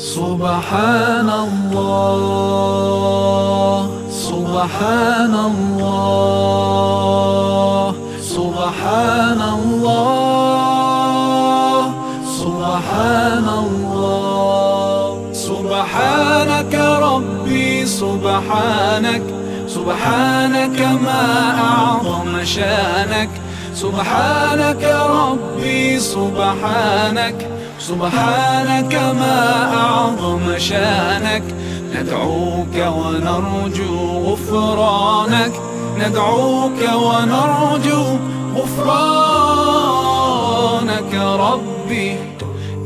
سبحان الله سبحان الله سبحان الله سبحان الله سبحانك ربي سبحانك سبحانك ما أعظم شأنك. سبحانك ربي سبحانك سبحانك ما أعظم شأنك. ندعوك ونرجو غفرانك ندعوك ونرجو غفرانك ربي.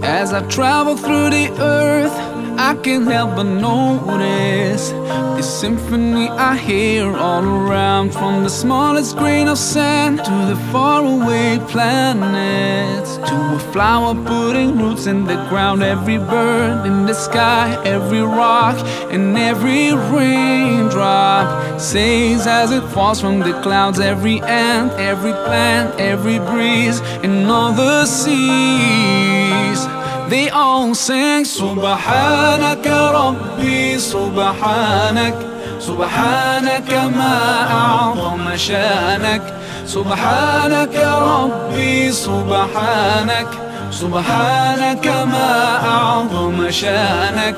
As I travel through the earth I can't help but notice the symphony I hear all around From the smallest grain of sand to the faraway planets. To a flower putting roots in the ground Every bird in the sky, every rock and every raindrop Says as it falls from the clouds Every ant, every plant, every breeze And all the seas they all sing سبحانك ربي سبحانك سبحانك ما أعظم شأنك سبحانك ربي سبحانك سبحانك ما أعظم شأنك.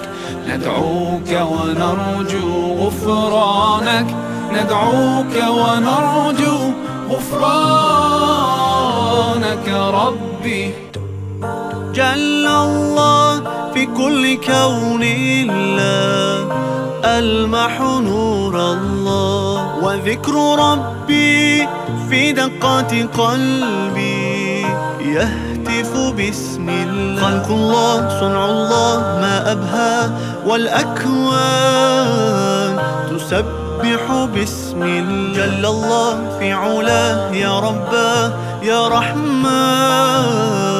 ندعوك ونرجو غفرانك ندعوك ونرجو غفرانك ربي. جل الله في كل كون الله. ألمح نور الله. وذكر ربي في دقات قلبي. يهتف باسم الله. خلق الله صنع الله ما أبهى والأكوان. تسبح باسم الله. جل الله في علاه يا رباه يا رحمن.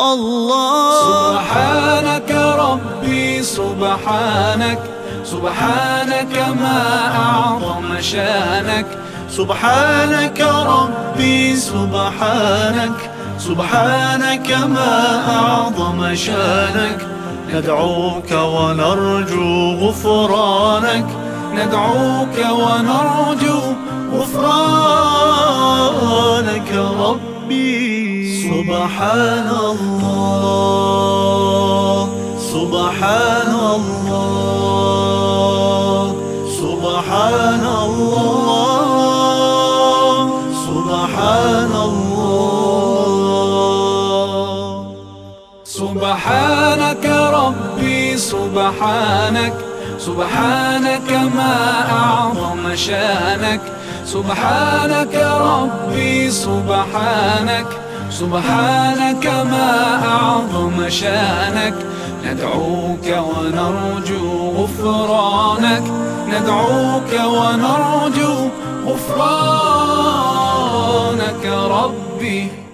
الله. سبحانك ربي سبحانك سبحانك ما أعظم شأنك. سبحانك ربي سبحانك سبحانك ما أعظم شأنك. ندعوك ونرجو غفرانك. ندعوك ونرجو غفرانك. ربي سبحان الله سبحان الله سبحان الله سبحان الله. سبحانك ربي سبحانك سبحانك ما أعظم شأنك سبحانك ربي سبحانك. سبحانك ما أعظم شأنك. ندعوك ونرجو غفرانك. ندعوك ونرجو غفرانك ربي.